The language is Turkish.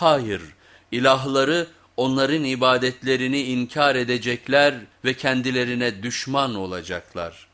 Hayır, ilahları onların ibadetlerini inkar edecekler ve kendilerine düşman olacaklar.